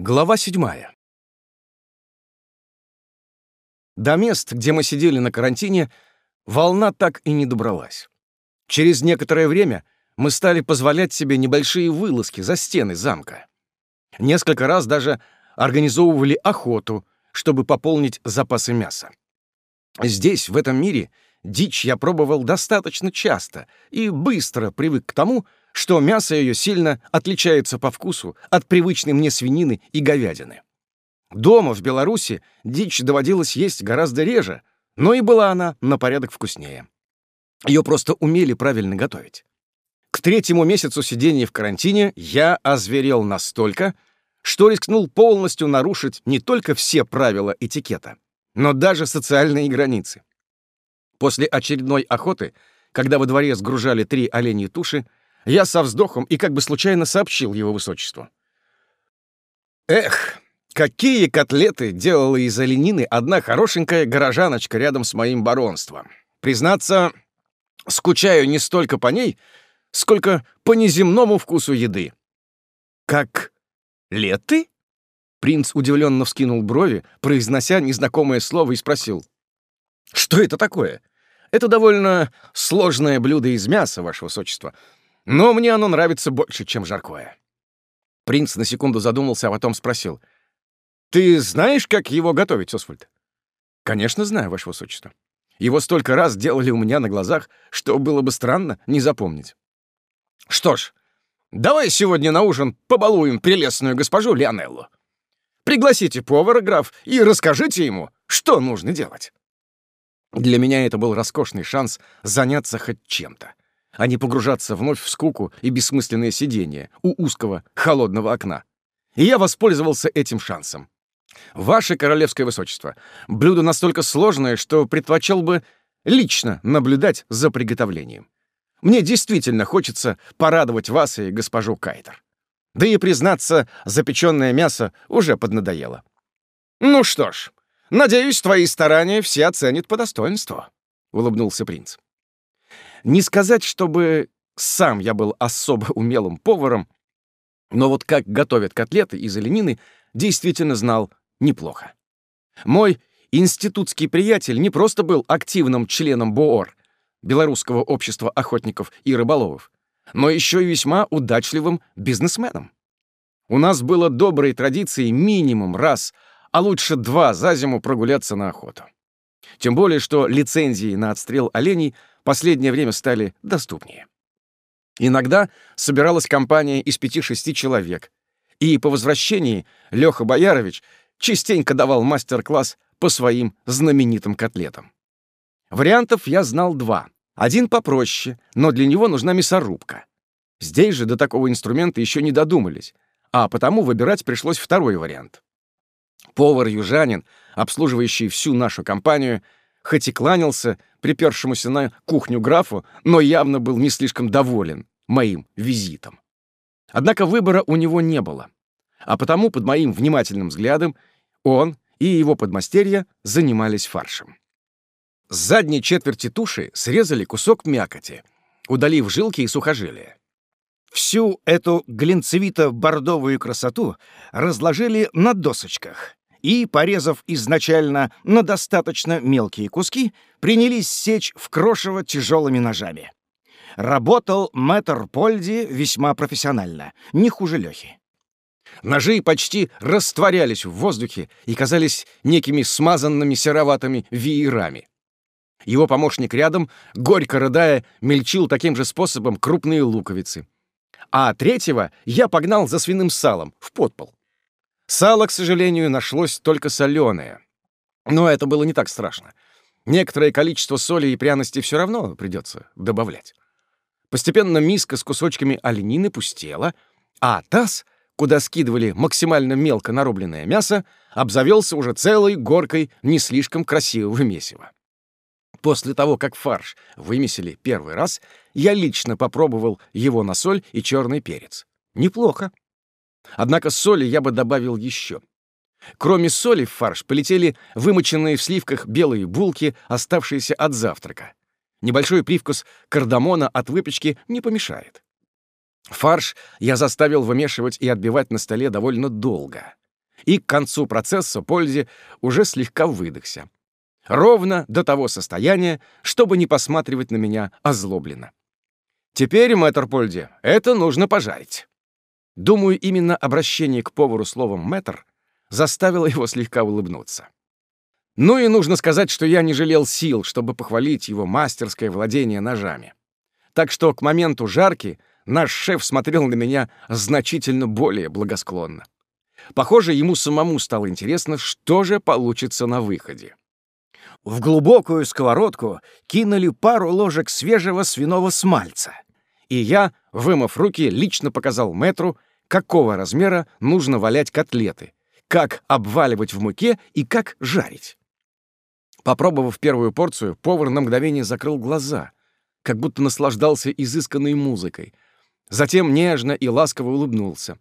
Глава седьмая. До мест, где мы сидели на карантине, волна так и не добралась. Через некоторое время мы стали позволять себе небольшие вылазки за стены замка. Несколько раз даже организовывали охоту, чтобы пополнить запасы мяса. Здесь, в этом мире, дичь я пробовал достаточно часто и быстро привык к тому, что мясо ее сильно отличается по вкусу от привычной мне свинины и говядины. Дома, в Беларуси, дичь доводилось есть гораздо реже, но и была она на порядок вкуснее. Ее просто умели правильно готовить. К третьему месяцу сидения в карантине я озверел настолько, что рискнул полностью нарушить не только все правила этикета, но даже социальные границы. После очередной охоты, когда во дворе сгружали три оленьи туши, я со вздохом и как бы случайно сообщил его высочеству. Эх, какие котлеты делала из оленины одна хорошенькая горожаночка рядом с моим баронством. Признаться, скучаю не столько по ней, сколько по неземному вкусу еды. Как леты? Принц удивленно вскинул брови, произнося незнакомое слово, и спросил. «Что это такое?» «Это довольно сложное блюдо из мяса, ваше высочество но мне оно нравится больше, чем жаркое». Принц на секунду задумался, а потом спросил. «Ты знаешь, как его готовить, Освальд?» «Конечно знаю, Ваше Высочество. Его столько раз делали у меня на глазах, что было бы странно не запомнить». «Что ж, давай сегодня на ужин побалуем прелестную госпожу Лионеллу. Пригласите повара, граф, и расскажите ему, что нужно делать». Для меня это был роскошный шанс заняться хоть чем-то а не погружаться вновь в скуку и бессмысленное сидение у узкого, холодного окна. И я воспользовался этим шансом. Ваше королевское высочество, блюдо настолько сложное, что предпочел бы лично наблюдать за приготовлением. Мне действительно хочется порадовать вас и госпожу Кайтер. Да и, признаться, запеченное мясо уже поднадоело. Ну что ж, надеюсь, твои старания все оценят по достоинству, — улыбнулся принц. Не сказать, чтобы сам я был особо умелым поваром, но вот как готовят котлеты из оленины, действительно знал неплохо. Мой институтский приятель не просто был активным членом БООР, Белорусского общества охотников и рыболовов, но еще и весьма удачливым бизнесменом. У нас было доброй традицией минимум раз, а лучше два за зиму прогуляться на охоту. Тем более, что лицензии на отстрел оленей последнее время стали доступнее. Иногда собиралась компания из пяти-шести человек, и по возвращении Леха Боярович частенько давал мастер-класс по своим знаменитым котлетам. Вариантов я знал два. Один попроще, но для него нужна мясорубка. Здесь же до такого инструмента еще не додумались, а потому выбирать пришлось второй вариант. Повар-южанин, обслуживающий всю нашу компанию, хоть и кланялся припершемуся на кухню графу, но явно был не слишком доволен моим визитом. Однако выбора у него не было, а потому под моим внимательным взглядом он и его подмастерья занимались фаршем. С задней четверти туши срезали кусок мякоти, удалив жилки и сухожилия. Всю эту глинцевито-бордовую красоту разложили на досочках, и, порезав изначально на достаточно мелкие куски, принялись сечь в крошево тяжелыми ножами. Работал мэтр Польди весьма профессионально, не хуже Лехи. Ножи почти растворялись в воздухе и казались некими смазанными сероватыми веерами. Его помощник рядом, горько рыдая, мельчил таким же способом крупные луковицы. А третьего я погнал за свиным салом в подпол. Сало, к сожалению, нашлось только соленое. Но это было не так страшно. Некоторое количество соли и пряности все равно придется добавлять. Постепенно миска с кусочками оленины пустела, а таз, куда скидывали максимально мелко нарубленное мясо, обзавелся уже целой горкой не слишком красивого месива. После того, как фарш вымесили первый раз, я лично попробовал его на соль и черный перец. Неплохо. Однако соли я бы добавил еще. Кроме соли в фарш полетели вымоченные в сливках белые булки, оставшиеся от завтрака. Небольшой привкус кардамона от выпечки не помешает. Фарш я заставил вымешивать и отбивать на столе довольно долго. и к концу процесса пользе уже слегка выдохся. Ровно до того состояния, чтобы не посматривать на меня озлобленно. Теперь, мэтр Польди, это нужно пожарить. Думаю, именно обращение к повару словом «мэтр» заставило его слегка улыбнуться. Ну и нужно сказать, что я не жалел сил, чтобы похвалить его мастерское владение ножами. Так что к моменту жарки наш шеф смотрел на меня значительно более благосклонно. Похоже, ему самому стало интересно, что же получится на выходе. В глубокую сковородку кинули пару ложек свежего свиного смальца. И я, вымыв руки, лично показал мэтру, какого размера нужно валять котлеты, как обваливать в муке и как жарить. Попробовав первую порцию, повар на мгновение закрыл глаза, как будто наслаждался изысканной музыкой. Затем нежно и ласково улыбнулся.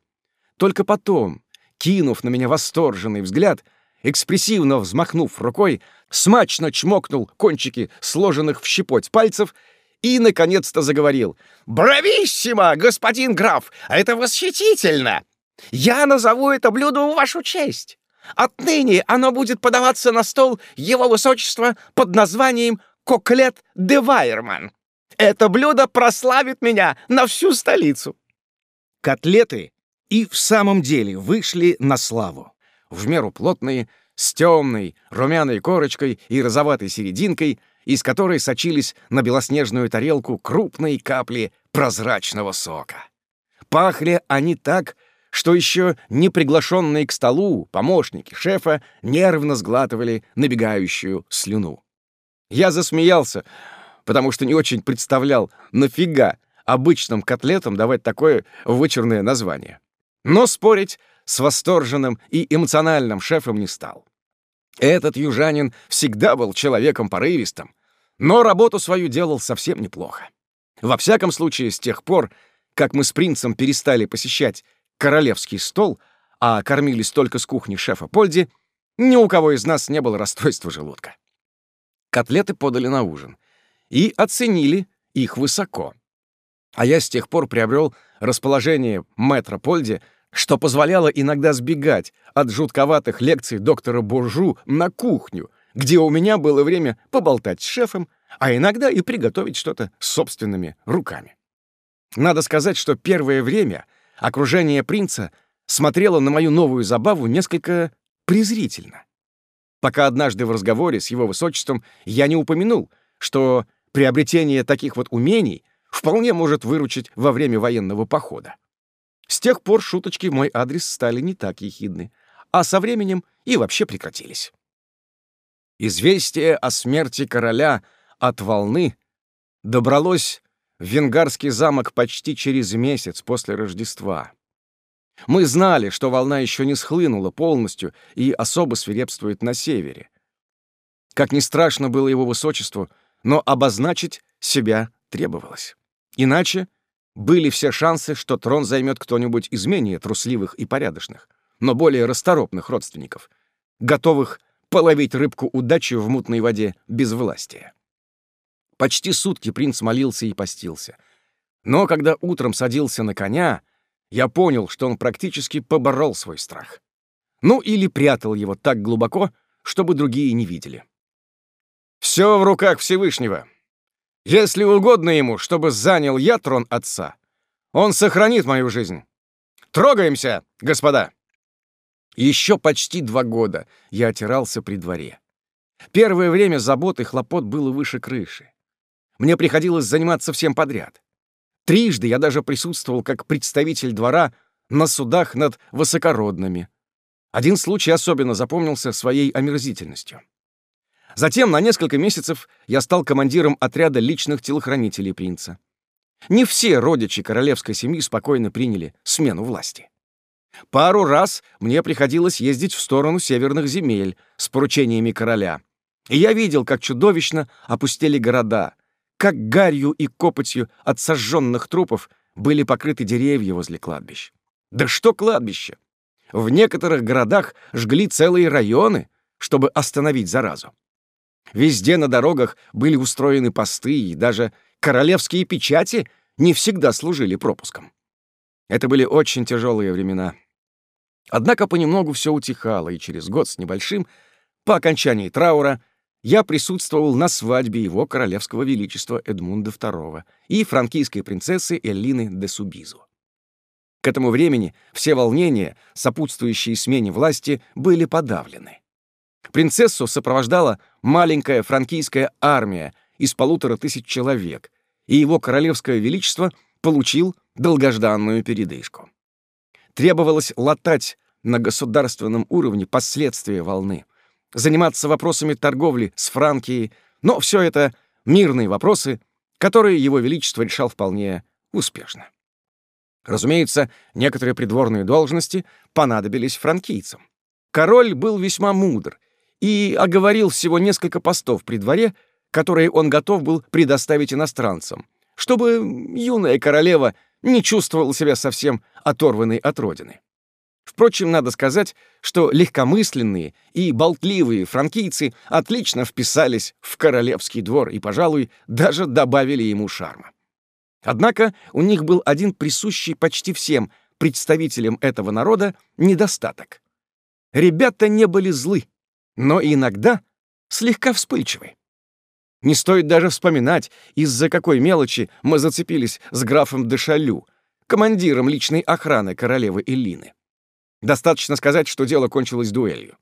Только потом, кинув на меня восторженный взгляд, экспрессивно взмахнув рукой, смачно чмокнул кончики сложенных в щепоть пальцев и, наконец-то, заговорил. «Брависсимо, господин граф! Это восхитительно! Я назову это блюдо в вашу честь! Отныне оно будет подаваться на стол его высочества под названием «Коклет де Вайерман». Это блюдо прославит меня на всю столицу!» Котлеты и в самом деле вышли на славу. В меру плотные, с темной, румяной корочкой и розоватой серединкой, из которой сочились на белоснежную тарелку крупные капли прозрачного сока. Пахли они так, что еще не приглашенные к столу помощники шефа нервно сглатывали набегающую слюну. Я засмеялся, потому что не очень представлял, нафига обычным котлетам давать такое вычурное название. Но спорить с восторженным и эмоциональным шефом не стал. Этот южанин всегда был человеком порывистым, но работу свою делал совсем неплохо. Во всяком случае, с тех пор, как мы с принцем перестали посещать королевский стол, а кормились только с кухни шефа Польди, ни у кого из нас не было расстройства желудка. Котлеты подали на ужин и оценили их высоко. А я с тех пор приобрел расположение мэтра Польди что позволяло иногда сбегать от жутковатых лекций доктора Буржу на кухню, где у меня было время поболтать с шефом, а иногда и приготовить что-то собственными руками. Надо сказать, что первое время окружение принца смотрело на мою новую забаву несколько презрительно. Пока однажды в разговоре с его высочеством я не упомянул, что приобретение таких вот умений вполне может выручить во время военного похода. С тех пор шуточки в мой адрес стали не так ехидны, а со временем и вообще прекратились. Известие о смерти короля от волны добралось в Венгарский замок почти через месяц после Рождества. Мы знали, что волна еще не схлынула полностью и особо свирепствует на севере. Как ни страшно было его высочеству, но обозначить себя требовалось. Иначе были все шансы, что трон займет кто-нибудь из менее трусливых и порядочных, но более расторопных родственников, готовых половить рыбку удачи в мутной воде без властия. Почти сутки принц молился и постился. Но когда утром садился на коня, я понял, что он практически поборол свой страх. Ну или прятал его так глубоко, чтобы другие не видели. «Все в руках Всевышнего», если угодно ему, чтобы занял я трон отца, он сохранит мою жизнь. Трогаемся, господа!» Еще почти два года я отирался при дворе. Первое время забот и хлопот было выше крыши. Мне приходилось заниматься всем подряд. Трижды я даже присутствовал как представитель двора на судах над высокородными. Один случай особенно запомнился своей омерзительностью. Затем на несколько месяцев я стал командиром отряда личных телохранителей принца. Не все родичи королевской семьи спокойно приняли смену власти. Пару раз мне приходилось ездить в сторону северных земель с поручениями короля. И я видел, как чудовищно опустели города, как гарью и копотью от сожженных трупов были покрыты деревья возле кладбищ. Да что кладбище! В некоторых городах жгли целые районы, чтобы остановить заразу. Везде на дорогах были устроены посты, и даже королевские печати не всегда служили пропуском. Это были очень тяжелые времена. Однако понемногу все утихало, и через год с небольшим, по окончании траура, я присутствовал на свадьбе его королевского величества Эдмунда II и франкийской принцессы Эллины де Субизу. К этому времени все волнения, сопутствующие смене власти, были подавлены. Принцессу сопровождала маленькая франкийская армия из полутора тысяч человек, и его королевское величество получил долгожданную передышку. Требовалось латать на государственном уровне последствия волны, заниматься вопросами торговли с Франкией, но все это мирные вопросы, которые его величество решал вполне успешно. Разумеется, некоторые придворные должности понадобились франкийцам. Король был весьма мудр и оговорил всего несколько постов при дворе, которые он готов был предоставить иностранцам, чтобы юная королева не чувствовала себя совсем оторванной от родины. Впрочем, надо сказать, что легкомысленные и болтливые франкийцы отлично вписались в королевский двор и, пожалуй, даже добавили ему шарма. Однако у них был один присущий почти всем представителям этого народа недостаток. Ребята не были злы, но иногда слегка вспыльчивы. Не стоит даже вспоминать, из-за какой мелочи мы зацепились с графом Дешалю, командиром личной охраны королевы Эллины. Достаточно сказать, что дело кончилось дуэлью.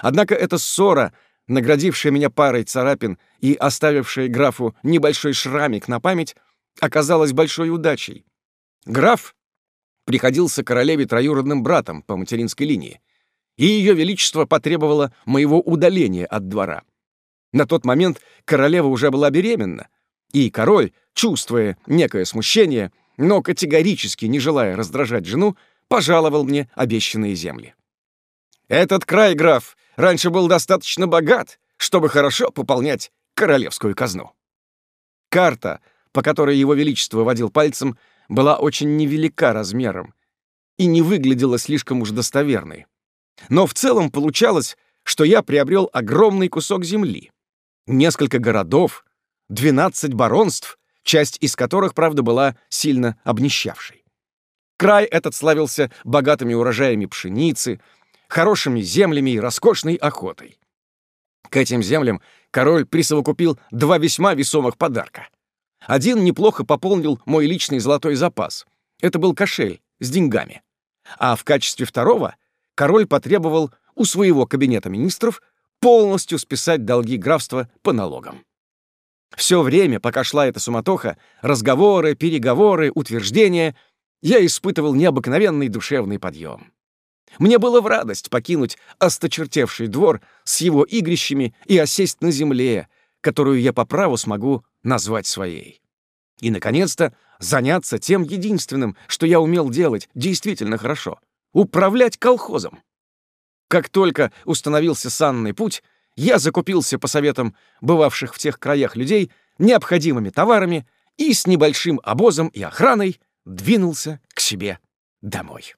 Однако эта ссора, наградившая меня парой царапин и оставившая графу небольшой шрамик на память, оказалась большой удачей. Граф приходился королеве троюродным братом по материнской линии, и ее величество потребовало моего удаления от двора. На тот момент королева уже была беременна, и король, чувствуя некое смущение, но категорически не желая раздражать жену, пожаловал мне обещанные земли. Этот край, граф, раньше был достаточно богат, чтобы хорошо пополнять королевскую казну. Карта, по которой его величество водил пальцем, была очень невелика размером и не выглядела слишком уж достоверной. Но в целом получалось, что я приобрел огромный кусок земли, несколько городов, 12 баронств, часть из которых, правда, была сильно обнищавшей. Край этот славился богатыми урожаями пшеницы, хорошими землями и роскошной охотой. К этим землям король присовокупил два весьма весомых подарка. Один неплохо пополнил мой личный золотой запас. Это был кошель с деньгами. А в качестве второго король потребовал у своего кабинета министров полностью списать долги графства по налогам. Все время, пока шла эта суматоха, разговоры, переговоры, утверждения, я испытывал необыкновенный душевный подъем. Мне было в радость покинуть осточертевший двор с его игрищами и осесть на земле, которую я по праву смогу назвать своей. И, наконец-то, заняться тем единственным, что я умел делать действительно хорошо — управлять колхозом. Как только установился санный путь, я закупился по советам бывавших в тех краях людей необходимыми товарами и с небольшим обозом и охраной двинулся к себе домой.